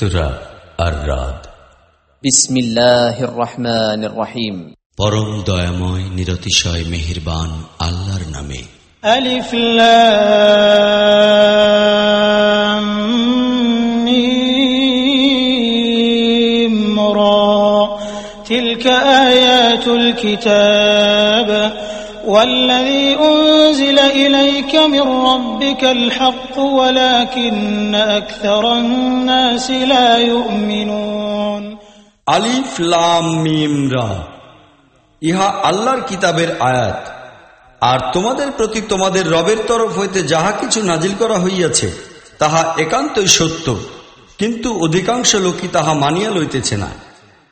সুরা আর রাত। বিসমিল্লাহির রহমানির রহিম। পরম দয়াময় নিরতিশয় মেহেরবান আল্লাহর নামে। আলিফ লাম মিম রা। তিলকা والذي أنزل إليك من ربك الحق ولكن أكثر الناس لا يؤمنون আলিফ লাম মিম রা ইহা আল্লাহর কিতাবের আয়াত আর তোমাদের প্রতি তোমাদের রবের তরফ হইতে যাহা কিছু নাজিল করা হইয়াছে তাহা একান্তই সত্য কিন্তু অধিকাংশ লোকই তাহা মানিয়া লইতেছে না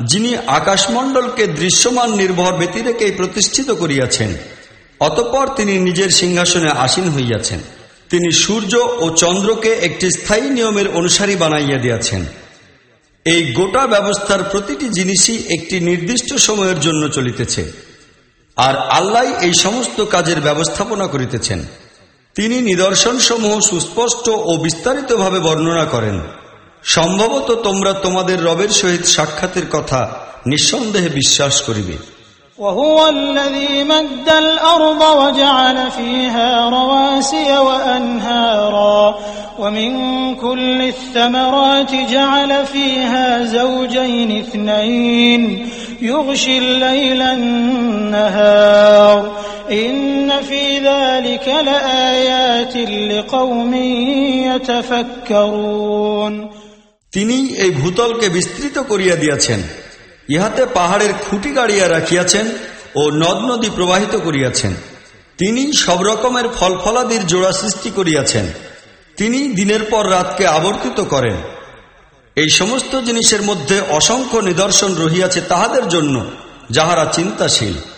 যিনি আকাশমণ্ডলকে দৃশ্যমান নির্ভর ব্যতিরেকেই প্রতিষ্ঠিত করিয়াছেন, অতঃপর তিনি নিজের সিংহাসনে আসীন হইয়াছেন। তিনি সূর্য ও চন্দ্রকে একটি স্থায়ী নিয়মের অনুসারী বানাইয়া দিয়াছেন। এই গোটা ব্যবস্থার প্রতিটি জিনিসই একটি নির্দিষ্ট সময়ের জন্য চলিতেছে, আর আল্লাহ এই সমস্ত কাজের ব্যবস্থাপনা করিতেছেন। তিনি নিদর্শনসমূহ সুস্পষ্ট ও বিস্তারিতভাবে বর্ণনা করেন। সম্ভবত তোমরা তোমাদের রবের সহিত সাক্ষাতের কথা নিঃসন্দেহে বিশ্বাস করিবে وهو الذي مد الأرض وجعل فيها رواسي وأنهارا ومن كل الثمرات جعل فيها زوجين اثنين يغشي الليل النهار إن في ذلك لآيات لقوم يتفكرون তিনি এই ভূতলকে বিস্তৃত করিয়া দিয়াছেন। ইহাতে পাহাড়ের খুঁটি গাড়িয়া রাখিয়াছেন ও নদ নদী প্রবাহিত করিয়াছেন। তিনি সব রকমের ফল ফলাদির জোড়া সৃষ্টি করিয়াছেন। তিনি দিনের পর রাতকে আবর্তিত করেন। এই সমস্ত জিনিসের মধ্যে অসংখ্য নিদর্শন রহিয়াছে তাহাদের জন্য, যাহারা চিন্তাশীল।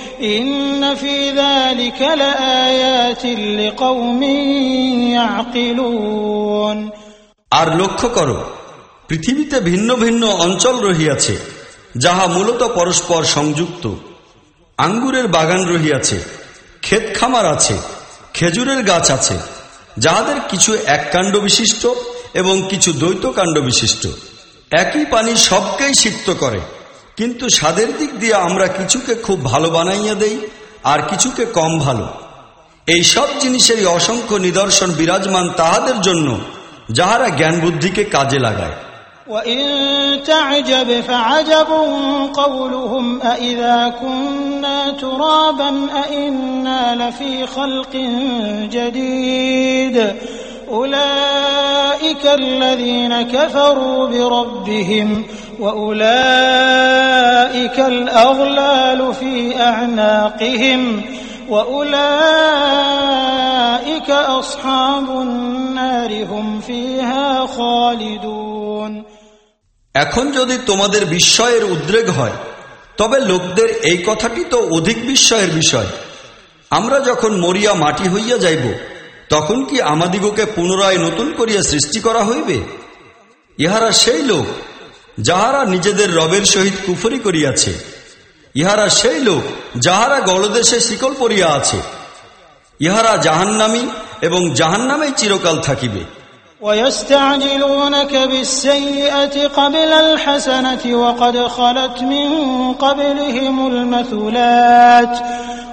إن في ذلك لآيات لقوم يعقلون আর লক্ষ্য করো পৃথিবীতে ভিন্ন ভিন্ন অঞ্চল রহিয়াছে যাহা মূলত পরস্পর সংযুক্ত আঙ্গুরের বাগান রহিয়াছে ক্ষেত খামার আছে খেজুরের গাছ আছে যাহাদের কিছু এক কাণ্ড বিশিষ্ট এবং কিছু দ্বৈত কাণ্ড বিশিষ্ট একই পানি সবকেই সিক্ত করে কিন্তু স্বাদের দিক দিয়ে আমরা কিছুকে খুব ভালো বানাইয়া দেই আর কিছুকে কম ভালো এই সব জিনিসেরই অসংখ্য নিদর্শন বিরাজমান তাহাদের জন্য যাহারা জ্ঞান বুদ্ধিকে কাজে লাগায় وإن تعجب فعجب قولهم أإذا كنا ترابا أإنا لفي خلق جديد أولئك الذين كفروا بربهم وأولئك الأغلال في أعناقهم وأولئك أصحاب النار هم فيها خالدون এখন যদি তোমাদের বিস্ময়ের উদ্রেক হয় তবে লোকদের এই কথাটি তো অধিক বিস্ময়ের বিষয় আমরা যখন মরিয়া মাটি হইয়া যাইব তখন কি আমাদিগকে পুনরায় নতুন করিয়া সৃষ্টি করা হইবে ইহারা সেই লোক যাহারা নিজেদের রবের সহিত কুফরি করিয়াছে, ইহারা সেই লোক যাহারা গলদেশে শিকল পড়িয়া আছে। ইহারা জাহান্নামী এবং জাহান্নামেই চিরকাল থাকিবে। ويستعجلونك بالسيئة قبل الحسنة وقد خلت من قبلهم المثلات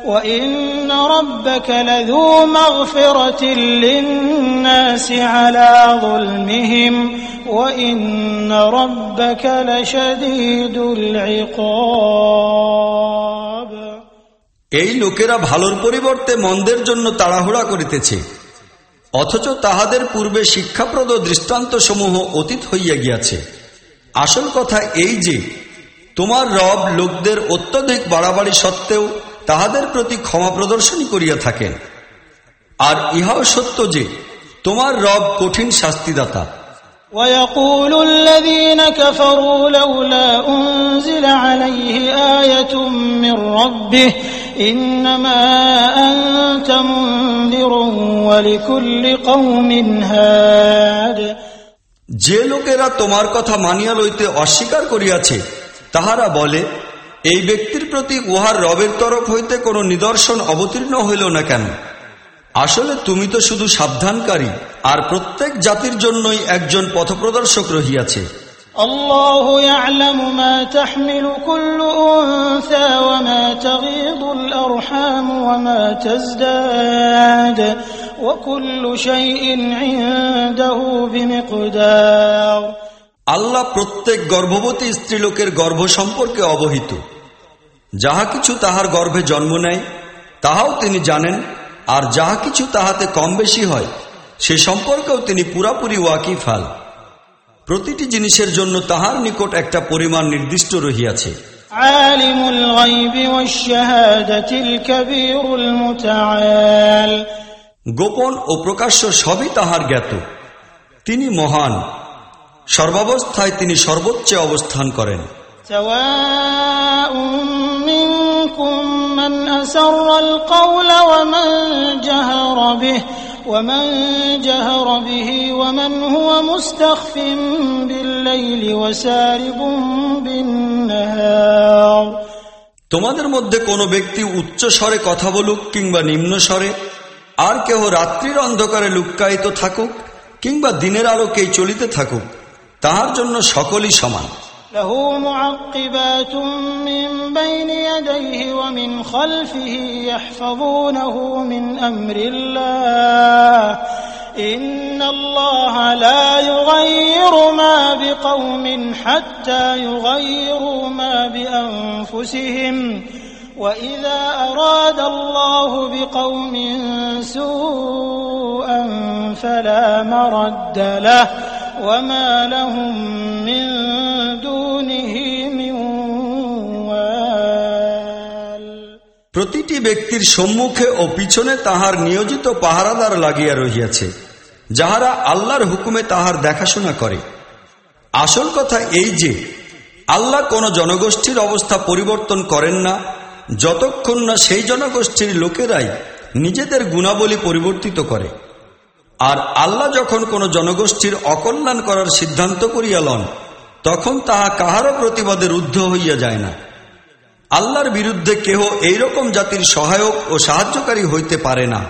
وإن ربك لذو مغفرة للناس على ظلمهم وإن ربك لشديد العقاب এই লোকেরা ভালোর পরিবর্তে মন্দের জন্য তাড়াহুড়া করিতেছে অথচ তাহাদের পূর্বে শিক্ষাপ্রদ দৃষ্টান্তসমূহ অতীত হইয়া গিয়াছে। আসল কথা এই যে, তোমার রব লোকদের অত্যধিক বাড়াবাড়ি সত্ত্বেও তাহাদের প্রতি ক্ষমা প্রদর্শনী করিয়া থাকেন। আর ইহাও সত্য যে, তোমার রব কঠিন শাস্তিদাতা। ويقول الذين كفروا لولا أنزل عليه آية من ربه إنما أنت منذر ولكل قوم هاد যে লোকেরা তোমার কথা মানিয়া লইতে অস্বীকার করিয়াছে তাহারা বলে এই ব্যক্তির প্রতি উহার রবের তরফ হইতে কোনো নিদর্শন অবতীর্ণ হইল না কেন আসলে তুমি তো শুধু সাবধানকারী আর প্রত্যেক জাতির জন্যই একজন পথপ্রদর্শক রহিয়াছে الله يعلم ما تحمل كل أنثى وما تغيض الأرحام وما تزداد وكل شيء عنده بمقدار আল্লাহ প্রত্যেক গর্ভবতী স্ত্রীলোকের গর্ভ সম্পর্কে অবহিত যাহা কিছু তাহার গর্ভে জন্ম নেয় তাহাও তিনি জানেন আর যাহা কিছু তাহাতে কম বেশি হয় সে সম্পর্কেও তিনি পুরাপুরি ওয়াকিফাল প্রতিটি জিনিসের জন্য তাহার নিকট একটা পরিমাণ নির্দিষ্ট রহিয়াছে। গোপন ও প্রকাশ্য সবই তাহার জ্ঞাত। তিনি মহান। সর্বাবস্থায় তিনি সর্বোচ্চে অবস্থান করেন। من أسر القول ومن جهر به ومن جهر به ومن هو مستخف بالليل وسارب بالنهار তোমাদের মধ্যে কোনো ব্যক্তি উচ্চ স্বরে কথা বলুক কিংবা নিম্ন স্বরে আর কেহ রাত্রির অন্ধকারে লুক্কায়িত থাকুক কিংবা দিনের আলোকেই চলিতে থাকুক তাহার জন্য সকলই সমান له معقبات من بين يديه ومن خلفه يحفظونه من أمر الله. إن الله لا يغير ما بقوم حتى يغيروا ما بأنفسهم. وإذا أراد الله بقوم سوءا فلا مرد له. وما لهم من دونه من وال প্রতিটি ব্যক্তির সম্মুখে ও পিছনে তাহার নিয়োজিত পাহারাদার লাগিয়া রহিয়াছে যাহারা আল্লাহর হুকুমে তাহার দেখাশোনা করে আসল কথা এই যে আল্লাহ কোন জনগোষ্ঠীর অবস্থা পরিবর্তন করেন না যতক্ষণ না সেই জনগোষ্ঠীর লোকেরাই নিজেদের গুণাবলী পরিবর্তিত করে আর আল্লাহ যখন কোন জনগোষ্ঠীর অকল্যাণ করার সিদ্ধান্ত করিয়া লন তখন তাহা কাহারও প্রতিবাদে রুদ্ধ হইয়া যায় না। আল্লাহর বিরুদ্ধে কেহ এইরকম জাতির সহায়ক ও সাহায্যকারী হইতে পারে না।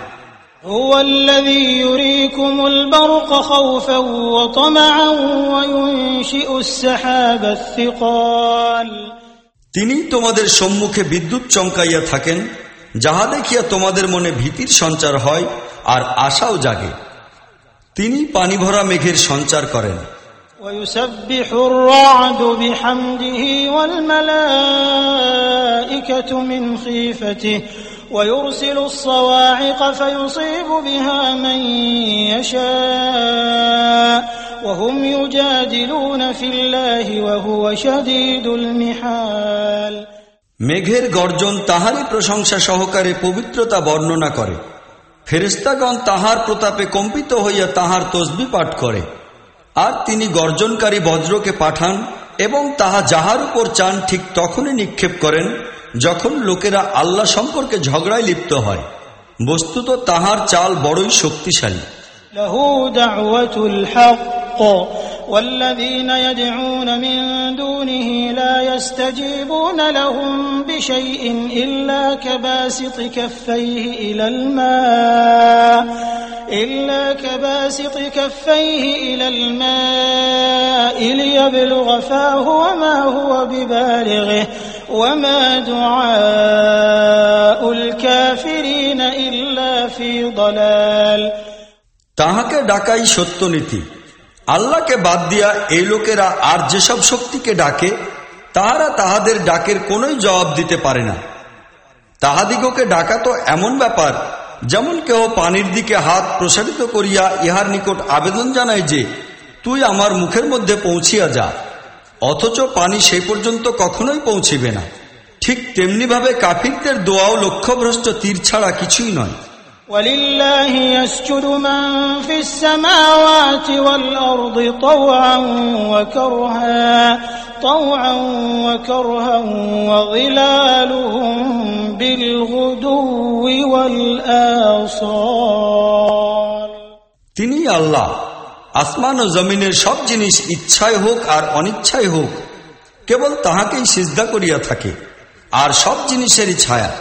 তিনি তোমাদের সম্মুখে বিদ্যুৎ চমকাইয়া থাকেন যাহা দেখিয়া তোমাদের মনে ভীতির সঞ্চার হয় আর আশাও জাগে। তিনি পানি ভরা মেঘের সঞ্চার করেন ويسبح الرعد بحمده والملائكة من خيفته ويرسل الصواعق فيصيب بها من يشاء وهم يجادلون في الله وهو شديد المحال মেঘের গর্জন তাহারই প্রশংসা সহকারে পবিত্রতা বর্ণনা করে ফেরেস্তাগণ তাহার প্রতাপে কম্পিত হইয়া তাহার তসবি পাঠ করে। আর তিনি গর্জনকারী বজ্রকে পাঠান এবং তাহা যাহার উপর চান ঠিক তখনই নিক্ষেপ করেন, যখন লোকেরা আল্লাহ সম্পর্কে ঝগড়ায় লিপ্ত হয়। বস্তুত তাহার চাল বড়ই শক্তিশালী। والذين يدعون من دونه لا يستجيبون لهم بشيء إلا كباسط كفيه إلى الماء إلا كباسط كفيه إلى الماء ليبلغ فاه وما هو ببالغه وما دعاء الكافرين إلا في ضلال তাহাকে ডাকাই সত্য নীতি আল্লাহকে বাদ দিয়া এই লোকেরা আর যেসব শক্তিকে ডাকে, তাহারা তাহাদের ডাকের কোনোই জবাব দিতে পারে না। তাহাদিগকে ডাকা তো এমন ব্যাপার, যেমন কেহ পানির দিকে হাত প্রসারিত করিয়া ইহার নিকট আবেদন জানায় যে, তুই আমার মুখের মধ্যে পৌঁছিয়া যা, অথচ পানি সেই পর্যন্ত কখনোই পৌঁছিবে না। ঠিক তেমনিভাবে কাফিরদের দোয়াও লক্ষ্যভ্রষ্ট তীর ছাড়া কিছুই নয়। ولله يسجد من في السماوات والأرض طوعا وكرها طوعا وكرها وظلالهم بالغدو والآصال তিনি আল্লাহ আসমান ও জমিনের সব জিনিস ইচ্ছায় হোক আর অনিচ্ছায় হোক কেবল তাহাকেই সিজদা করিয়া থাকে আর সব জিনিসেরই ছায়া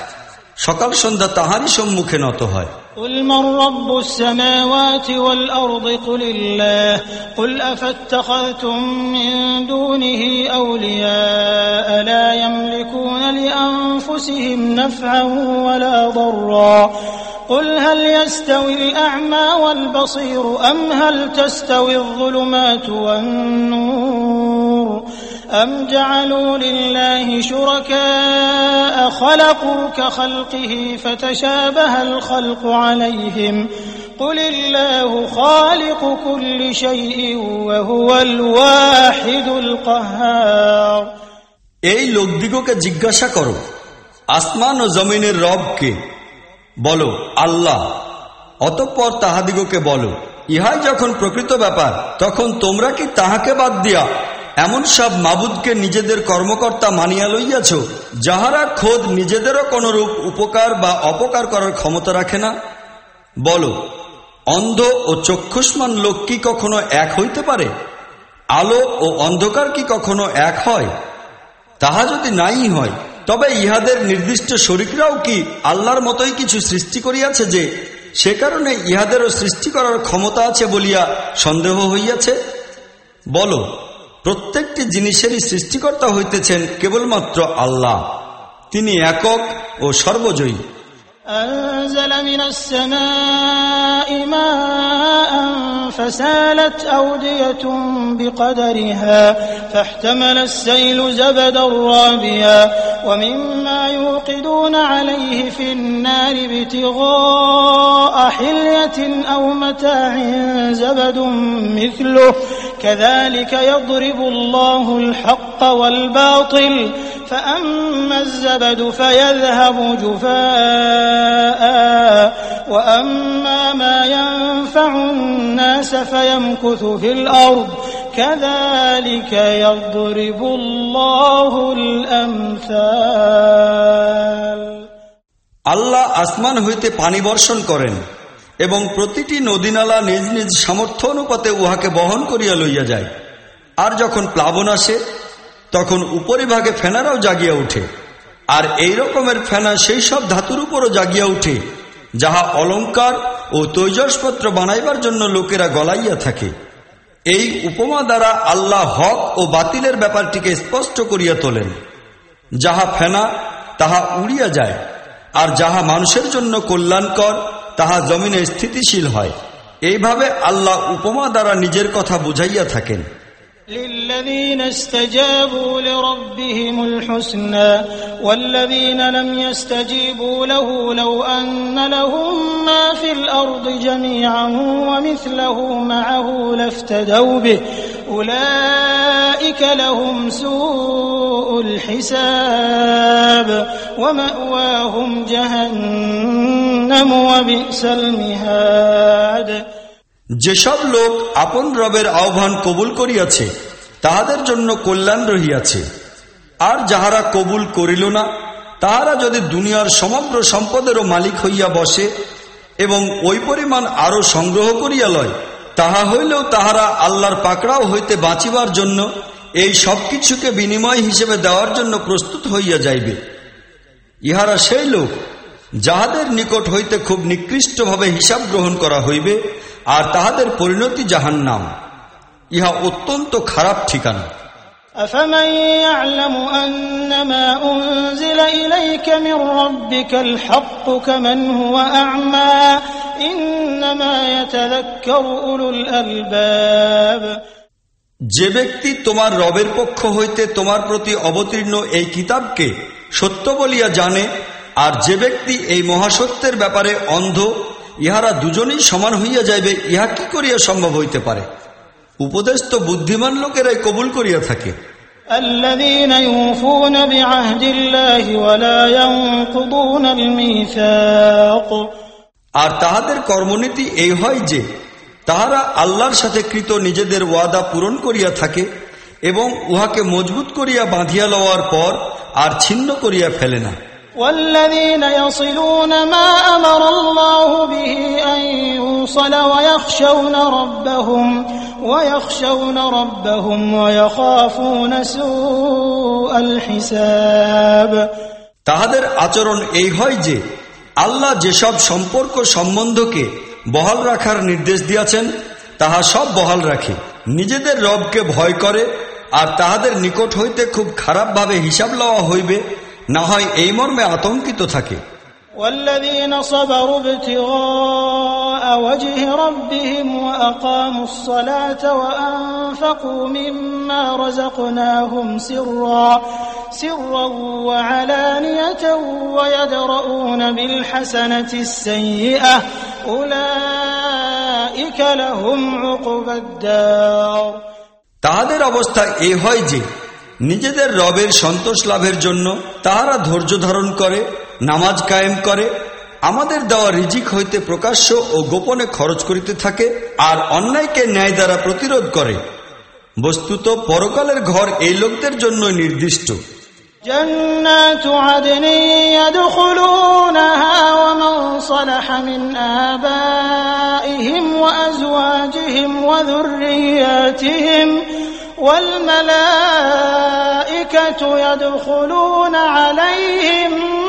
সকাল সন্ধ্যা তাহারই সম্মুখে নত হয় قل من رب السماوات والأرض قل الله قل أفاتخذتم من دونه أولياء لا يملكون لأنفسهم نفعا ولا ضرا قل هل يستوي الأعمى والبصير أم هل تستوي الظلمات والنور أم جعلوا لله شركاء خلقوا كخلقه فتشابه الخلق عليهم قل الله خالق كل شيء وهو الواحد القهار এই লোকদিগকে জিজ্ঞাসা করো আসমান ও জমিনের রবকে বলো আল্লাহ অতঃপর তাহাদিগকে বলো ইহাই যখন প্রকৃত ব্যাপার তখন তোমরা কি তাহাকে বাদ দিয়া এমন সব মাবুদকে নিজেদের কর্মকর্তা মানিয়া লইয়াছ, যাহারা খোদ নিজেদেরও কোনরূপ উপকার বা অপকার করার ক্ষমতা রাখে না? বলো, অন্ধ ও চক্ষুষ্মান লোক কি কখনো এক হইতে পারে? আলো ও অন্ধকার কি কখনো এক হয়? তাহা যদি নাই হয়, তবে ইহাদের নির্দিষ্ট শরিকরাও কি আল্লাহর মতোই কিছু সৃষ্টি করিয়াছে যে, সে কারণে ইহাদেরও সৃষ্টি করার ক্ষমতা আছে বলিয়া সন্দেহ হইয়াছে? বলো প্রত্যেকটি জিনিসেরই সৃষ্টিকর্তা হইতেছেন কেবলমাত্র আল্লাহ তিনি একক ও সর্বজয়ী أنزل من السماء ماء فسالت أودية بقدرها فاحتمل السيل زبدا رابيا ومما يوقدون عليه في النار ابتغاء حلية أو متاع زبد مثله كذلك يضرب الله الحق والباطل فأما الزبد فيذهب جفاء وأما ما ينفع الناس فيمكث في الأرض كذلك يضرب الله الأمثال আল্লাহ আসমান হইতে পানি বর্ষণ করেন এবং প্রতিটি নদীনালা নিজ নিজ সামর্থ্য অনুপাতে উহাকে বহন করিয়া লইয়া যায়। আর যখন প্লাবন আসে, তখন উপরিভাগে ফেনারাও জাগিয়া উঠে। আর এই রকমের ফেনা সেই সব ধাতুর উপরও জাগিয়া উঠে, যাহা অলঙ্কার ও তৈজসপত্র বানাইবার জন্য লোকেরা গলাইয়া থাকে। এই উপমা দ্বারা আল্লাহ হক ও বাতিলের ব্যাপারটিকে স্পষ্ট করিয়া তোলেন। যাহা ফেনা, তাহা উড়িয়া যায়, আর যাহা মানুষের জন্য কল্যাণকর তাহা জমিনে স্থিতিশীল হয় এইভাবে আল্লাহ উপমা দ্বারা নিজের কথা বুঝাইয়া থাকেন للذين استجابوا لربهم الحسنى والذين لم يستجيبوا له لو أن لهم ما في الأرض جميعا ومثله معه لافتدوا به أولئك لهم سوء الحساب ومأواهم جهنم وبئس المهاد যেসব লোক আপন রবের আহ্বান কবুল করিয়াছে তাহাদের জন্য কল্যাণ রহিয়াছে আর যাহারা কবুল করিল না তাহারা যদি দুনিয়ার সমগ্র সম্পদেরও মালিক হইয়া বসে এবং ওই পরিমাণ আরো সংগ্রহ করিয়া লয় তাহা হইলেও তাহারা আল্লাহর পাকড়াও হইতে বাঁচিবার জন্য এই সব কিছুকে বিনিময় হিসেবে দেওয়ার জন্য প্রস্তুত হইয়া যাইবে ইহারা সেই লোক যাহাদের নিকট হইতে খুব নিকৃষ্টভাবে হিসাব গ্রহণ করা হইবে আর তাহাদের পরিণতি জাহান নাম ইহা অত্যন্ত খারাপ ঠিকানা أفمن يعلم أنما أنزل إليك من ربك الحق كمن هو أعمى إنما يتذكر أولو الألباب যে ব্যক্তি তোমার রবের পক্ষ হইতে তোমার প্রতি অবতীর্ণ এই কিতাবকে সত্য বলিয়া জানে আর যে ব্যক্তি এই মহাসত্যের ব্যাপারে অন্ধ ইহারা দুজনেই সমান হইয়া যাইবে ইহা কি করিয়া সম্ভব হইতে পারে উপদেশ তো বুদ্ধিমান লোকেরাই কবুল করিয়া থাকে الذين يوفون بعهد الله ولا ينقضون الميثاق আর তাহাদের কর্মনীতি এই হয় যে তাহারা আল্লাহর সাথে কৃত নিজেদের ওয়াদা পূরণ করিয়া থাকে এবং উহাকে মজবুত করিয়া বাঁধিয়া লওয়ার পর আর ছিন্ন করিয়া ফেলে না والذين يصلون ما أمر الله به أن يوصل ويخشون ربهم ويخشون ربهم ويخافون سوء الحساب তাহাদের আচরণ এই হয় যে আল্লাহ যেসব সম্পর্ক সম্বন্ধকে বহাল রাখার নির্দেশ দিয়াছেন, তাহা সব বহাল রাখে। নিজেদের রবকে ভয় করে, আর তাহাদের নিকট হইতে খুব খারাপভাবে হিসাব লওয়া হইবে না হয় এই মর্মে আতঙ্কিত থাকে। والذين صبروا ابتغاء وجه ربهم وأقاموا الصلاة وأنفقوا مما رزقناهم سرا سرا وعلانية ويدرؤون بالحسنة السيئة أولئك لهم عقبى الدار তাহাদের অবস্থা এ হয় যে নিজেদের রবের সন্তোষ লাভের জন্য তাহারা ধৈর্য ধারণ করে নামাজ কায়েম করে আমাদের দেওয়া রিজিক হইতে প্রকাশ্য ও গোপনে খরচ করিতে থাকে আর অন্যায়কে ন্যায় দ্বারা প্রতিরোধ করে বস্তুত পরকালের ঘর এই লোকদের জন্য নির্দিষ্ট جنات عدن يدخلونها ومن صلح من آبائهم وأزواجهم وذرياتهم والملائكة يدخلون عليهم من كل باب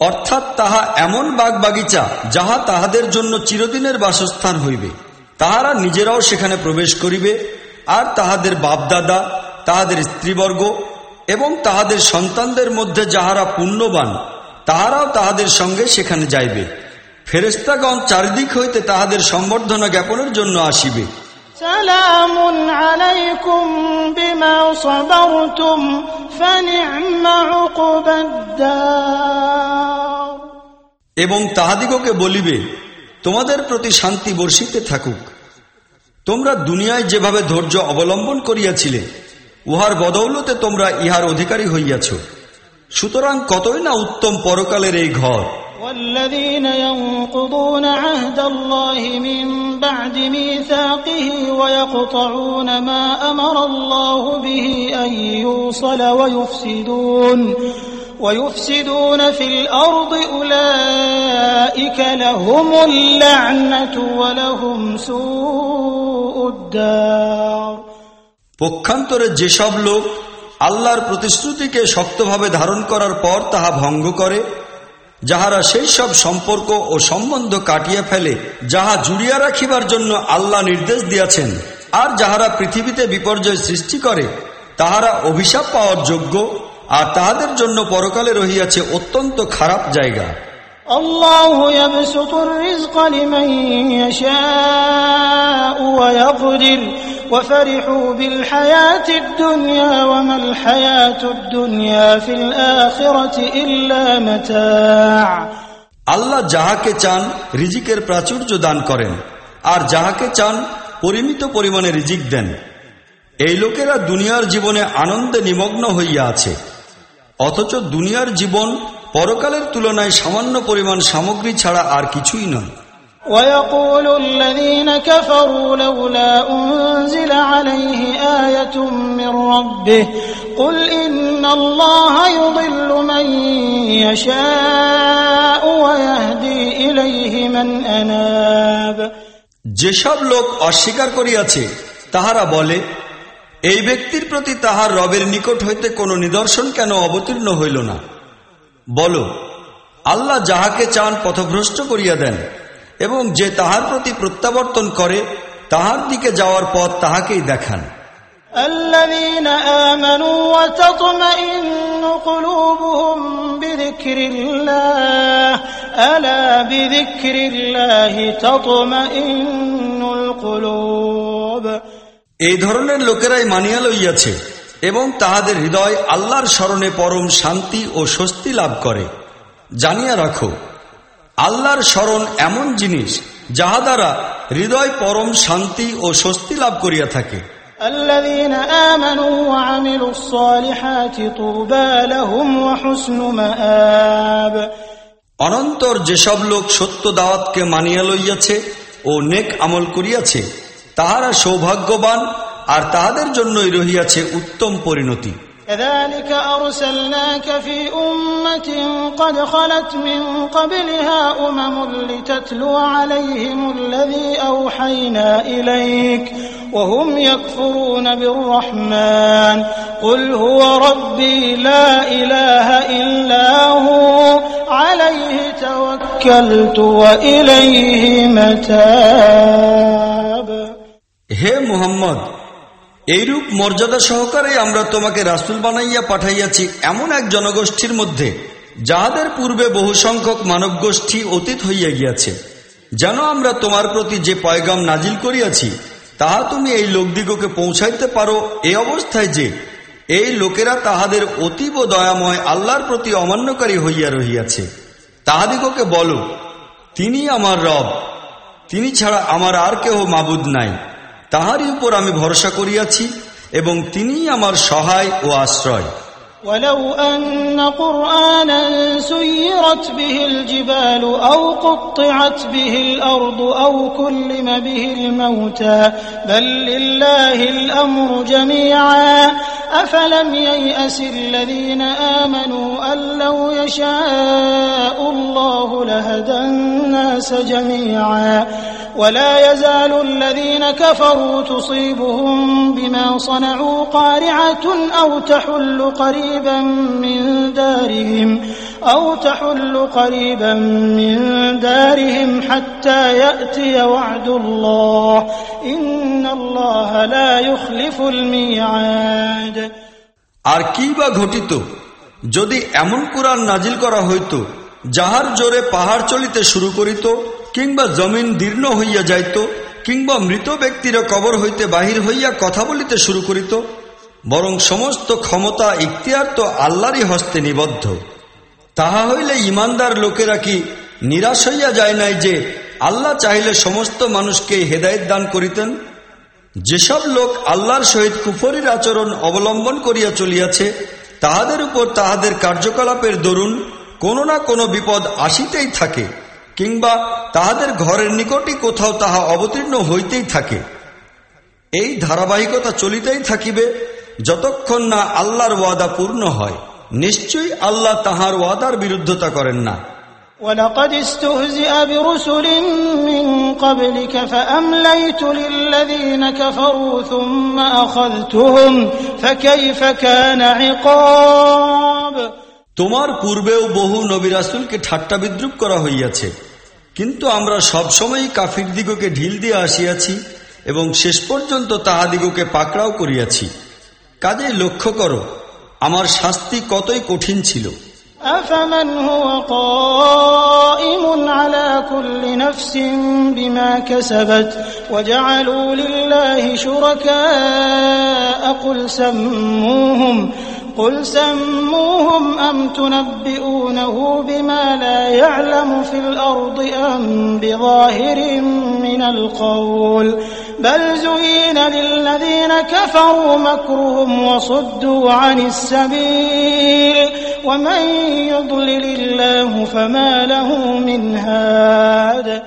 অর্থাৎ তাহা এমন বাগ বাগিচা যাহা তাহাদের জন্য চিরদিনের বাসস্থান হইবে। তাহারা নিজেরাও সেখানে প্রবেশ করিবে, আর তাহাদের বাপদাদা, তাহাদের স্ত্রীবর্গ এবং তাহাদের সন্তানদের মধ্যে যাহারা পুণ্যবান, তাহারাও তাহাদের সঙ্গে সেখানে যাইবে। ফেরেস্তাগণ চারিদিক হইতে তাহাদের সম্বর্ধনা জ্ঞাপনের জন্য আসিবে। سلام عليكم بما صبرتم فنعم عقبى الدار এবং তাহাদিগকে বলিবে তোমাদের প্রতি শান্তি বর্ষিতে থাকুক তোমরা দুনিয়ায় যেভাবে ধৈর্য অবলম্বন করিয়াছিলে উহার বদৌলতে তোমরা ইহার অধিকারী হইয়াছ সুতরাং কতই না উত্তম পরকালের এই ঘর والذين ينقضون عهد الله من بعد ميثاقه ويقطعون ما أمر الله به أن يوصل ويفسدون ويفسدون في الأرض أولئك لهم اللعنة ولهم سوء الدار পক্ষান্তরে যেসব লোক আল্লাহর প্রতিশ্রুতিকে শক্তভাবে ধারণ করার পর তাহা ভঙ্গ করে যাহারা সেই সব সম্পর্ক ও সম্বন্ধ কাটিয়ে ফেলে, যাহা জুড়িয়া রাখিবার জন্য আল্লাহ নির্দেশ দিয়াছেন, আর যাহারা পৃথিবীতে বিপর্যয় সৃষ্টি করে, তাহারা অভিশাপ পাওয়ার যোগ্য, আর তাহাদের জন্য পরকালে রহিয়াছে অত্যন্ত খারাপ জায়গা। الله يبسط الرزق لمن يشاء ويقدر وفرحوا بالحياة الدنيا وما الحياة الدنيا في الآخرة إلا متاع আল্লাহ যাহাকে চান রিজিকের প্রাচুর্য দান করেন আর যাহাকে চান পরিমিত পরিমাণে রিজিক দেন এই লোকেরা দুনিয়ার জীবনে আনন্দে নিমগ্ন হইয়া আছে অথচ দুনিয়ার জীবন পরকালের তুলনায় সামান্য পরিমাণ সামগ্রী ছাড়া আর কিছুই নয় ويقول الذين كفروا لولا أنزل عليه آية من ربه قل إن الله يضل من يشاء ويهدي إليه من أناب যেসব লোক অস্বীকার করিয়াছে তাহারা বলে এই ব্যক্তির প্রতি তাহার রবের নিকট হইতে কোনো নিদর্শন কেন অবতীর্ণ হইল না বলো আল্লাহ যাহাকে চান পথভ্রষ্ট করিয়া দেন এবং যে তাহার প্রতি প্রত্যাবর্তন করে তাহার দিকে যাওয়ার পথ তাহাকেই দেখান الذين آمنوا وتطمئن قلوبهم بذكر الله ألا بذكر الله تطمئن القلوب এই ধরনের লোকেরাই মানিয়া লইয়াছে এবং তাহাদের হৃদয় আল্লাহর স্মরণে পরম শান্তি ও স্বস্তি লাভ করে। জানিয়া রাখো আল্লাহর স্মরণ এমন জিনিস যাহা দ্বারা হৃদয় পরম শান্তি ও স্বস্তি লাভ করিয়া থাকে। অনন্তর যেসব লোক সত্য দাওয়াতকে মানিয়া লইয়াছে ও নেক আমল করিয়াছে তাহারা সৌভাগ্যবান আর তাহাদের জন্যই রহিয়াছে উত্তম পরিণতি كذلك أرسلناك في أمة قد خلت من قبلها أمم لتتلو عليهم الذي أوحينا إليك وهم يكفرون بالرحمن قل هو ربي لا إله إلا هو عليه توكلت وإليه متاب হে মুহাম্মদ এইরূপ মর্যাদা সহকারে আমরা তোমাকে রাসুল বানাইয়া পাঠাইয়াছি এমন এক জনগোষ্ঠীর মধ্যে, যাহাদের পূর্বে বহু সংখ্যক মানব গোষ্ঠী অতীত হইয়া গিয়াছে। যেন আমরা তোমার প্রতি যে পয়গাম নাজিল করিয়াছি, তাহা তুমি এই লোকদিগকে পৌঁছাইতে পারো এই অবস্থায় যে, এই লোকেরা তাহাদের অতীব দয়াময় আল্লাহর প্রতি অমান্যকারী হইয়া রহিয়াছে। তাহাদিগকে বলো, তিনি আমার রব, তিনি ছাড়া আমার আর কেহ মাবুদ নাই। তাহারই উপর আমি ভরসা করিয়াছি এবং তিনিই আমার সহায় ও আশ্রয় ولو أن قرآنا سيرت به الجبال أو قطعت به الأرض أو كلم به الموتى بل لله الأمر جميعا أفلم ييأس الذين آمنوا أن لو يشاء الله لهدى الناس جميعا ولا يزال الذين كفروا تصيبهم بما صنعوا قارعة أو تحل قريبا من دارهم أو تحل قريبا من دارهم حتى يأتي وعد الله إن الله لا يخلف الميعاد আর কি বা ঘটিত যদি এমন কোরআন নাজিল করা হইত যাহার জোরে পাহাড় চলিতে শুরু করিত কিংবা জমিন দীর্ণ হইয়া যাইত, কিংবা মৃত ব্যক্তিরা কবর হইতে বাহির হইয়া কথা বলিতে শুরু করিত, বরং সমস্ত ক্ষমতা ইখতিয়ার তো আল্লাহরই হস্তে নিবদ্ধ। তাহা হইলে ইমানদার লোকেরা কি নিরাশ হইয়া যায় নাই যে আল্লাহ চাইলে সমস্ত মানুষকে হেদায়ত দান করিতেন? যেসব লোক আল্লাহর সহিত কুফরির আচরণ অবলম্বন করিয়া চলিয়াছে, তাহাদের উপর তাহাদের কার্যকলাপের দরুন কোনো না কোনো বিপদ আসিতেই থাকে। কিংবা তাহাদের ঘরের নিকটই কোথাও তাহা অবতীর্ণ হইতেই থাকে এই ধারাবাহিকতা চলিতেই থাকিবে যতক্ষণ না আল্লাহর ওয়াদা পূর্ণ হয় নিশ্চয়ই আল্লাহ তাহার ওয়াদার বিরুদ্ধতা করেন না ولقد استهزئ برسل من قبلك فأمليت للذين كفروا ثم أخذتهم فكيف كان عقاب তোমার পূর্বেও বহু নবী রাসুলকে ঠাট্টা বিদ্রুপ করা হইয়াছে কিন্তু আমরা সবসময়ই কাফির দিগকে ঢিল দিয়ে আসিয়াছি এবং শেষ পর্যন্ত তাহাদিগকে পাকড়াও করিয়াছি কাজেই লক্ষ্য করো আমার শাস্তি কতই কঠিন ছিল أفمن هو قائم على كل نفس بما كسبت وجعلوا لله شركاء قل سموهم قل سموهم أم تنبئونه بما لا يعلم في الأرض أم بظاهر من القول بل زين للذين كفروا مكرهم وصدوا عن السبيل ومن يضلل الله فما له من هاد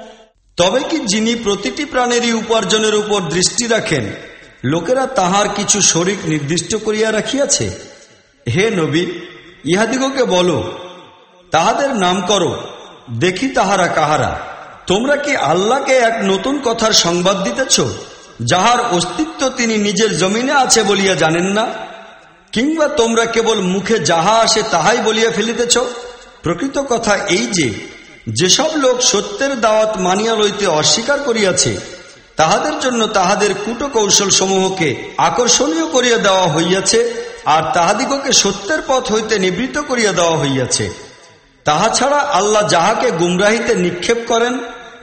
তবে কি যিনি প্রতিটি প্রাণেরই উপার্জনের উপর দৃষ্টি রাখেন লোকেরা তাহার কিছু শরিক নির্দিষ্ট করিয়া রাখিয়াছে হে নবী, ইহাদিগকে বলো, তাহাদের নাম করো, দেখি তাহারা কাহারা। তোমরা কি আল্লাহকে এক নতুন কথার সংবাদ দিতেছ, যাহার অস্তিত্ব তিনি নিজের জমিনে আছে বলিয়া জানেন না? কিংবা তোমরা কেবল মুখে যাহা আসে তাহাই বলিয়া ফেলিতেছ? প্রকৃত কথা এই যে, যেসব লোক সত্যের দাওয়াত মানিয়া লইতে অস্বীকার করিয়াছে, তাহাদের জন্য তাহাদের কূটকৌশল সমূহকে আকর্ষণীয় করিয়া দেওয়া হইয়াছে আর তাহাদিগকে সত্যের পথ হইতে নিবৃত করিয়া দেওয়া হইয়াছে তাহা ছাড়া আল্লাহ যাহাকে গুমরাহিতে নিক্ষেপ করেন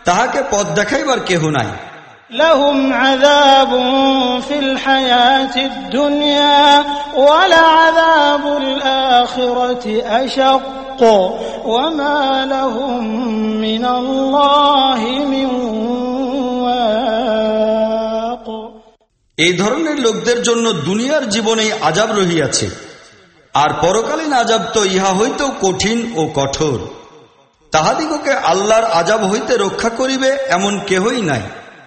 তাহাকে পথ দেখাইবার কেহ নাই لهم عذاب في الحياة الدنيا ولعذاب الآخرة أشق وما لهم من الله من এই ধরনের লোকদের জন্য দুনিয়ার জীবনেই আজাব রহিয়াছে। আর পরকালীন আজাব তো ইহা হইতেও কঠিন ও কঠোর। তাহাদিগকে আল্লাহর আজাব হইতে রক্ষা করিবে এমন কেহই নাই।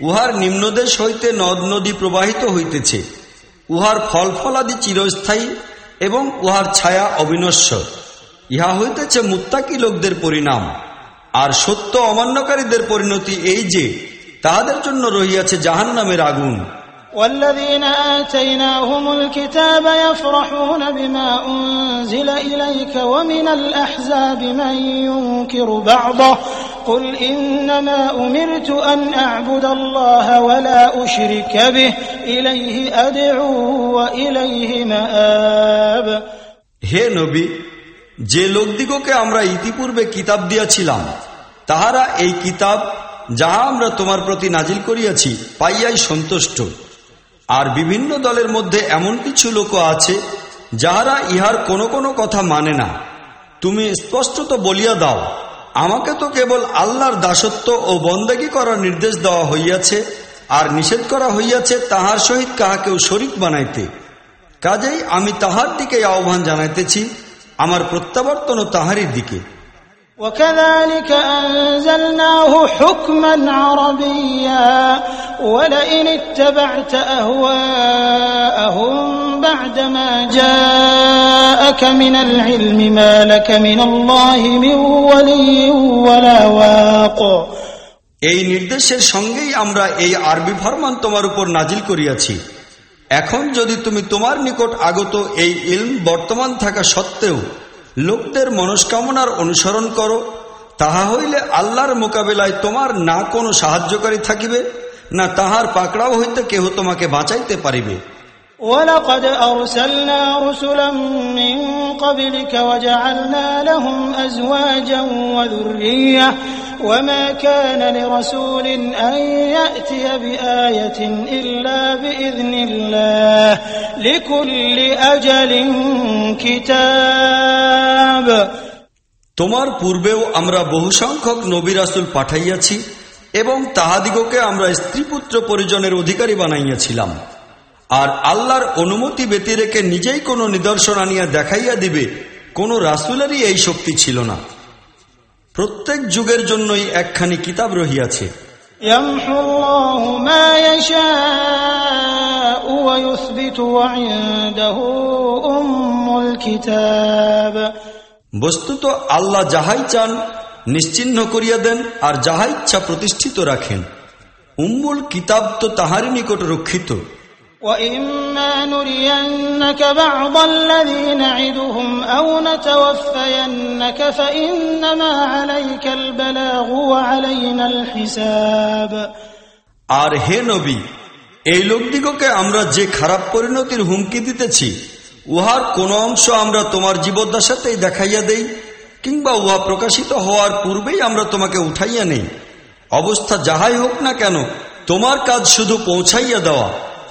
উহার নিম্নদেশ হইতে নদ নদী প্রবাহিত হইতেছে উহার ফল ফলাদি চিরস্থায়ী এবং উহার ছায়া অবিনশ্বর ইহা হইতেছে মুত্তাকি লোকদের পরিণাম আর সত্য অমান্যকারীদের পরিণতি এই যে তাহাদের জন্য রহিয়াছে জাহান নামের আগুন والذين آتيناهم الكتاب يفرحون بما أنزل إليك ومن الأحزاب من ينكر بعضه قل إنما أمرت أن أعبد الله ولا أشرك به إليه أدعو وإليه مآب হে নবী যে লোকদিগকে আমরা ইতিপূর্বে কিতাব দিয়াছিলাম তাহারা এই কিতাব যাহা আমরা তোমার প্রতি নাজিল করিয়াছি পাইয়াই সন্তুষ্ট আর বিভিন্ন দলের মধ্যে এমন কিছু লোক আছে যাহারা ইহার কোনো কোনো কথা মানে না তুমি স্পষ্টত বলিয়া দাও আমাকে তো কেবল আল্লাহর দাসত্ব ও বন্দেগী করার নির্দেশ দেওয়া হইয়াছে আর নিষেধ করা হইয়াছে তাহার সহিত কাহাকেও শরিক বানাইতে কাজেই আমি তাহার দিকে আহ্বান জানাইতেছি আমার প্রত্যাবর্তনও তাহারই দিকে وكذلك أنزلناه حكما عربيا ولئن اتبعت أهواءهم بعدما جاءك من العلم ما لك من الله من ولي ولا واق এই নির্দেশের সঙ্গেই আমরা এই আরবি ফরমান তোমার উপর নাজিল করিয়াছি এখন যদি তুমি তোমার নিকট আগত এই ইলম বর্তমান থাকা সত্ত্বেও লোকদের মনস্কামনার অনুসরণ করো তাহা হইলে আল্লাহর মোকাবেলায় তোমার না কোনো সাহায্যকারী থাকিবে না তাহার পাকড়াও হইতে কেহ তোমাকে বাঁচাইতে পারিবে ولقد أرسلنا رسلا من قبلك وجعلنا لهم أزواجا وذرية وما كان لرسول أن يأتي بآية إلا بإذن الله لكل أجل كتاب তোমার পূর্বেও আমরা বহু সংখ্যক নবী রাসুল পাঠাইয়াছি এবং তাহাদিগকে আমরা স্ত্রীপুত্র পরিজনের অধিকারী বানাইয়াছিলাম আর আল্লাহর অনুমতি বেতে রেখে নিজেই কোনো নিদর্শন আনিয়া দেখাইয়া দিবে কোন রাসুলেরই এই শক্তি ছিল না। প্রত্যেক যুগের জন্যই একখানি কিতাব রহিয়াছে। বস্তুত আল্লাহ যাহাই চান নিশ্চিহ্ন করিয়া দেন আর যাহা ইচ্ছা প্রতিষ্ঠিত রাখেন। উম্মুল কিতাব তো তাহারই নিকট রক্ষিত। وإما نرينك بعض الذي نعدهم أو نتوفينك فإنما عليك البلاغ وعلينا الحساب আর হে নবী এই লোকদিগকে আমরা যে খারাপ পরিণতির হুমকি দিতেছি উহার কোন অংশ আমরা তোমার জীবদ্দশাতেই দেখাইয়া দেই কিংবা উহা প্রকাশিত হওয়ার পূর্বেই আমরা তোমাকে উঠাইয়া নেই অবস্থা যাহাই হোক না কেন তোমার কাজ শুধু পৌঁছাইয়া দেওয়া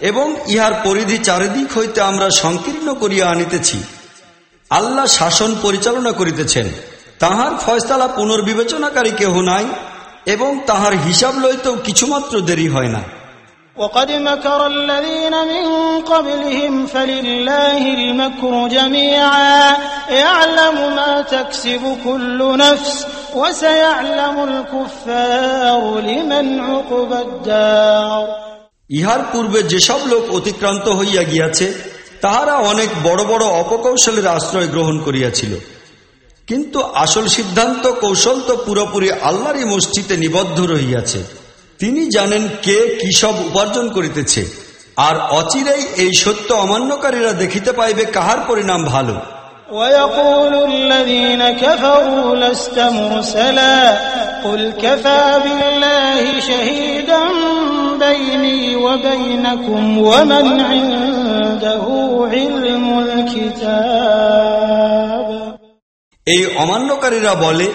এবং ইহার পরিধি চারিদিক হইতে আমরা সংকীর্ণ করিয়া আনিতেছি আল্লাহ শাসন পরিচালনা করিতেছেন তাহার ফয়সালা পুনর্বিবেচনাকারী কেহ নাই এবং তাহার হিসাব লইতেও কিছুমাত্র দেরি হয় না وقد مكر الذين من قبلهم فلله المكر جميعا يعلم ما تكسب كل نفس وسيعلم الكفار لمن عقب الدار ইহার পূর্বে যেসব লোক অতিক্রান্ত হইয়া গিয়াছে, তাহারা অনেক বড় বড় অপকৌশলের আশ্রয় গ্রহণ করিয়াছিল। কিন্তু আসল সিদ্ধান্ত কৌশল তো পুরোপুরি আল্লাহরই মসজিদে নিবদ্ধ রহিয়াছে। তিনি জানেন কে কি সব উপার্জন করিতেছে, আর অচিরেই এই সত্য অমান্যকারীরা দেখিতে পাইবে কাহার পরিণাম ভালো। ويقول الذين كفروا لست مرسلا قل كفى بالله شهيدا بيني وبينكم ومن عنده علم الكتاب এই অমান্যকারীরা বলে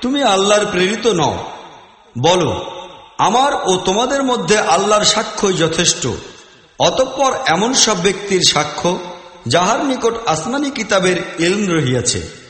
তুমি আল্লাহর প্রেরিত নও বলো আমার ও তোমাদের মধ্যে আল্লাহর সাক্ষ্যই যথেষ্ট অতঃপর এমন সব ব্যক্তির সাক্ষ্য যাহার নিকট আসমানি কিতাবের এলম রহিয়াছে।